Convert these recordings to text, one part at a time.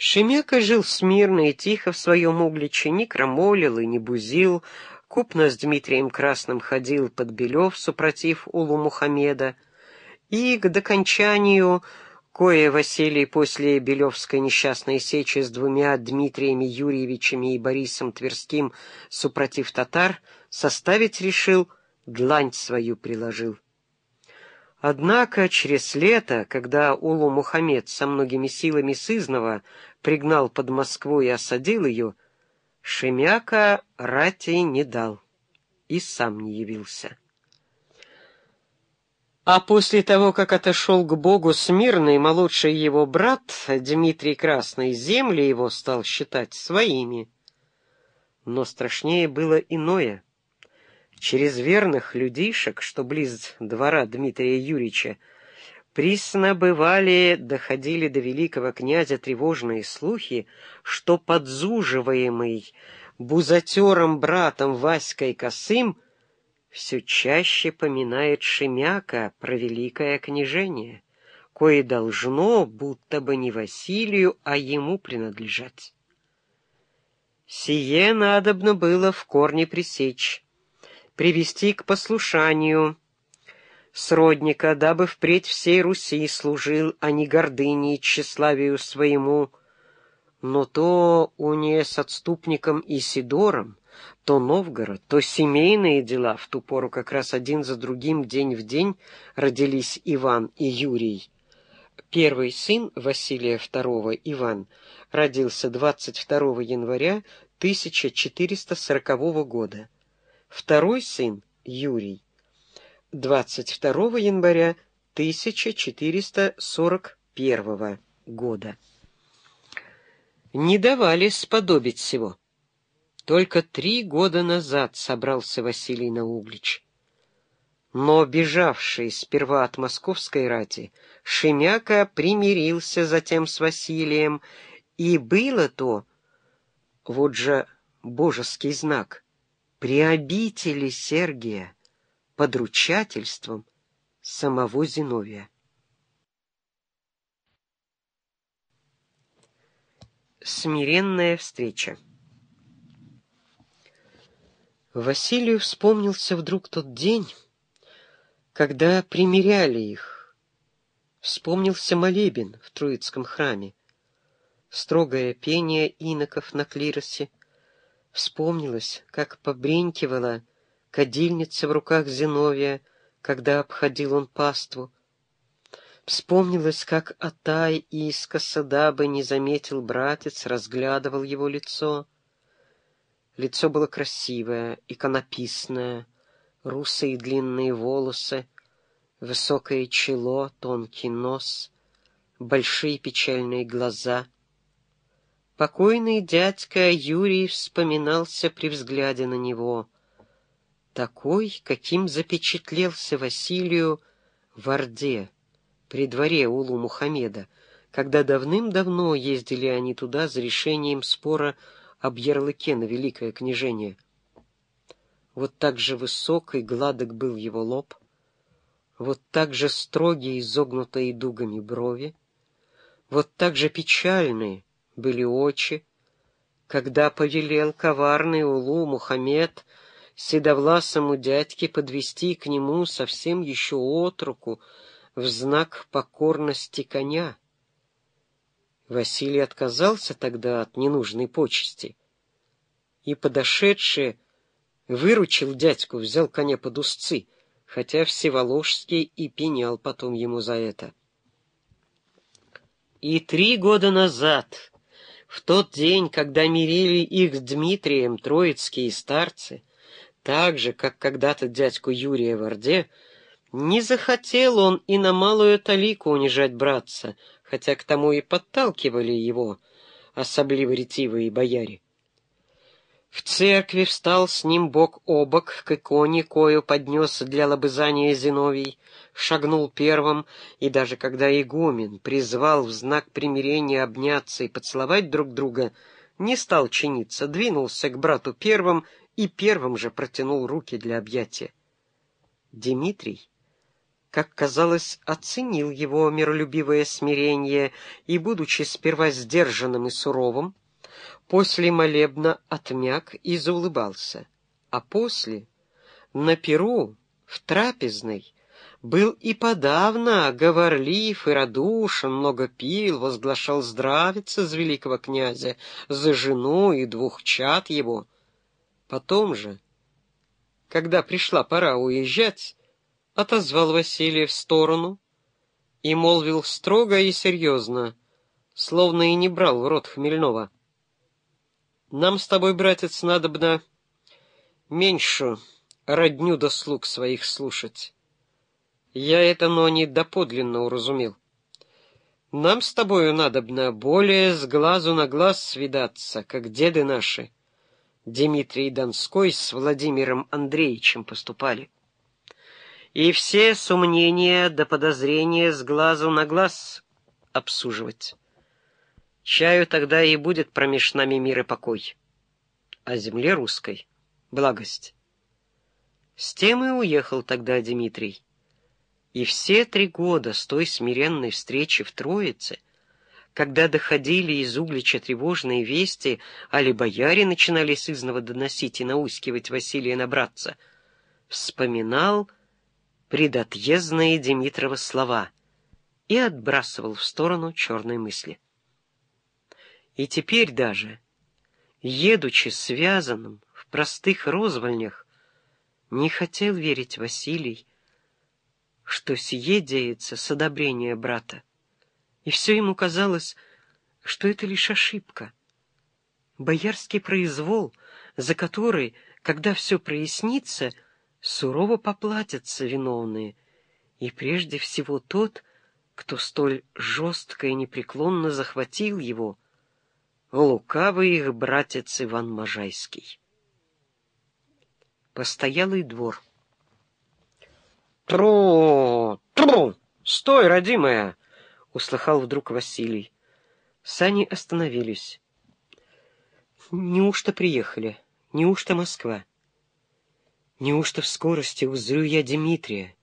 Шемяка жил смирно и тихо в своем угличе, не крамолил и не бузил, купно с Дмитрием Красным ходил под Белев, супротив Улу Мухаммеда, и к докончанию, кое Василий после Белевской несчастной сечи с двумя Дмитриями Юрьевичами и Борисом Тверским, супротив татар, составить решил, длань свою приложил. Однако через лето, когда Улу Мухаммед со многими силами сызнова пригнал под Москву и осадил ее, Шемяка рати не дал и сам не явился. А после того, как отошел к Богу смирный молодший его брат Дмитрий Красный, земли его стал считать своими. Но страшнее было иное — через верных людишек, что близ двора Дмитрия Юрьевича, присно бывали, доходили до великого князя тревожные слухи, что подзуживаемый бузатером братом Васькой Косым все чаще поминает Шемяка про великое княжение, кое должно, будто бы не Василию, а ему принадлежать. Сие надобно было в корне пресечь, привести к послушанию сродника, дабы впредь всей Руси служил, а не гордыне и тщеславию своему. Но то у не с отступником Исидором, то Новгород, то семейные дела в ту пору как раз один за другим день в день родились Иван и Юрий. Первый сын Василия II, Иван, родился 22 января 1440 года. Второй сын, Юрий, 22 января 1441 года. Не давали сподобить всего. Только три года назад собрался Василий на Углич. Но, бежавший сперва от московской рати, Шемяка примирился затем с Василием, и было то, вот же божеский знак — при обители Сергия под ручательством самого Зиновия. Смиренная встреча Василию вспомнился вдруг тот день, когда примиряли их. Вспомнился молебен в Троицком храме, строгое пение иноков на клиросе, Вспомнилось, как побренькивала кадильница в руках Зиновия, когда обходил он паству. Вспомнилось, как Атай искоса, дабы не заметил братец, разглядывал его лицо. Лицо было красивое, иконописное, русые длинные волосы, высокое чело, тонкий нос, большие печальные глаза — Покойный дядька Юрий вспоминался при взгляде на него. Такой, каким запечатлелся Василию в Орде, при дворе Улу Мухаммеда, когда давным-давно ездили они туда за решением спора об ярлыке на великое княжение. Вот так же высок и гладок был его лоб, вот так же строгие, изогнутые дугами брови, вот так же печальные, были очи, когда повелел коварный Улу Мухаммед седовласому дядьке подвести к нему совсем еще отруку в знак покорности коня. Василий отказался тогда от ненужной почести и, подошедший, выручил дядьку, взял коня под узцы, хотя Всеволожский и пенял потом ему за это. И три года назад в тот день, когда мирили их с Дмитрием троицкие старцы, так же, как когда-то дядьку Юрия в Орде, не захотел он и на малую талику унижать братца, хотя к тому и подталкивали его, особливо ретивые бояре. В церкви встал с ним бок о бок к иконе, кою поднес для лобызания Зиновий, шагнул первым, и даже когда игумен призвал в знак примирения обняться и поцеловать друг друга, не стал чиниться, двинулся к брату первым и первым же протянул руки для объятия. Дмитрий, как казалось, оценил его миролюбивое смирение и, будучи сперва сдержанным и суровым, после молебна отмяк и заулыбался, а после, на перу, в трапезной, был и подавно говорлив и радушен, много пил, возглашал здравица с великого князя, за жену и двух чад его. Потом же, когда пришла пора уезжать, отозвал Василия в сторону и молвил строго и серьезно, словно и не брал в рот хмельного. Нам с тобой, братец, надобно меньше родню до слуг своих слушать. Я это, но не доподлинно уразумел. Нам с тобою надобно более с глазу на глаз свидаться, как деды наши, Дмитрий Донской с Владимиром Андреевичем поступали. И все сомнения до подозрения с глазу на глаз обсуживать. Чаю тогда и будет промеж нами мир и покой, а земле русской — благость. С тем и уехал тогда Дмитрий. И все три года с той смиренной встречи в Троице, когда доходили из Углича тревожные вести, али бояре начинали сызново доносить и наускивать Василия на братца, вспоминал предотъездные Димитрова слова и отбрасывал в сторону черной мысли. И теперь даже, едучи связанным в простых розвольнях, не хотел верить Василий, что сие деется с одобрения брата, и все ему казалось, что это лишь ошибка. Боярский произвол, за который, когда все прояснится, сурово поплатятся виновные, и прежде всего тот, кто столь жестко и непреклонно захватил его — лукавый их братец Иван Можайский. Постоялый двор. «Тру! Тру! Стой, родимая!» — услыхал вдруг Василий. Сани остановились. «Неужто приехали? Неужто Москва? Неужто в скорости узрю я Дмитрия?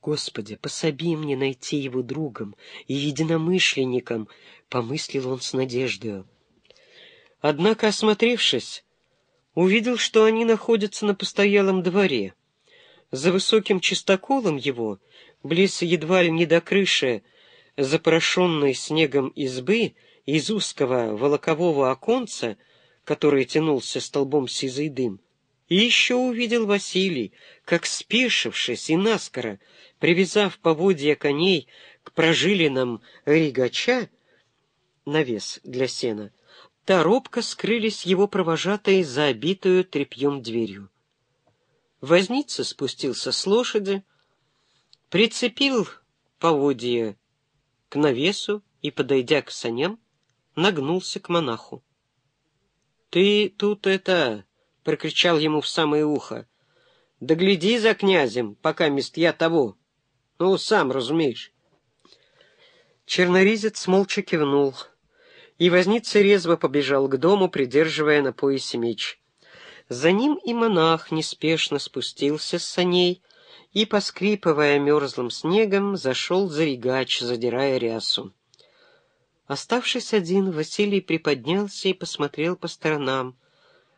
Господи, пособи мне найти его другом и единомышленником!» — помыслил он с надеждою. Однако, осмотревшись, увидел, что они находятся на постоялом дворе. За высоким чистоколом его, близ едва ли не до крыши, запорошенной снегом избы, из узкого волокового оконца, который тянулся столбом сизый дым, и еще увидел Василий, как, спешившись и наскоро, привязав поводья коней к прожилинам ригача, навес для сена, торопко скрылись его провожатые за обитую тряпьем дверью. Возница спустился с лошади, прицепил поводья к навесу и, подойдя к саням, нагнулся к монаху. — Ты тут это... — прокричал ему в самое ухо. — Да гляди за князем, пока мест я того. Ну, сам разумеешь. Черноризец молча кивнул — и возница резво побежал к дому, придерживая на поясе меч. За ним и монах неспешно спустился с саней и, поскрипывая мерзлым снегом, зашел за регач, задирая рясу. Оставшись один, Василий приподнялся и посмотрел по сторонам.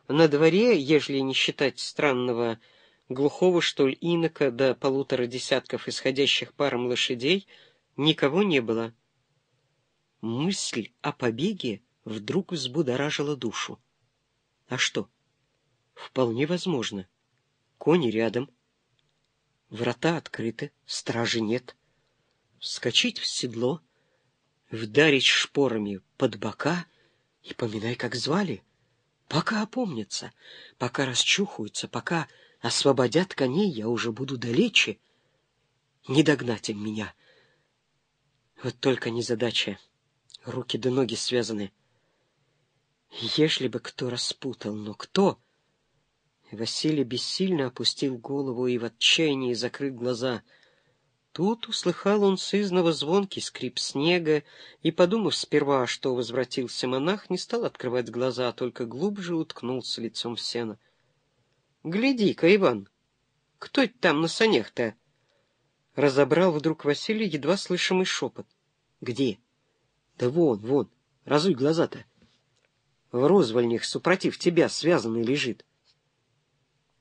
На дворе, ежели не считать странного, глухого, что ли, инока до полутора десятков исходящих паром лошадей, никого не было. Мысль о побеге вдруг взбудоражила душу. А что? Вполне возможно. Кони рядом. Врата открыты, стражи нет. Вскочить в седло, вдарить шпорами под бока и поминай, как звали. Пока опомнятся, пока расчухаются, пока освободят коней, я уже буду далече. Не догнать им меня. Вот только незадача руки да ноги связаны. Ежели бы кто распутал, но кто? Василий бессильно опустил голову и в отчаянии закрыл глаза. Тут услыхал он сызного звонкий скрип снега, и, подумав сперва, что возвратился монах, не стал открывать глаза, а только глубже уткнулся лицом в сено. — Гляди-ка, Иван, кто это там на санях-то? Разобрал вдруг Василий едва слышимый шепот. «Где?» «Да вон, вон, разуй глаза-то. В розвольнях супротив тебя связанный лежит».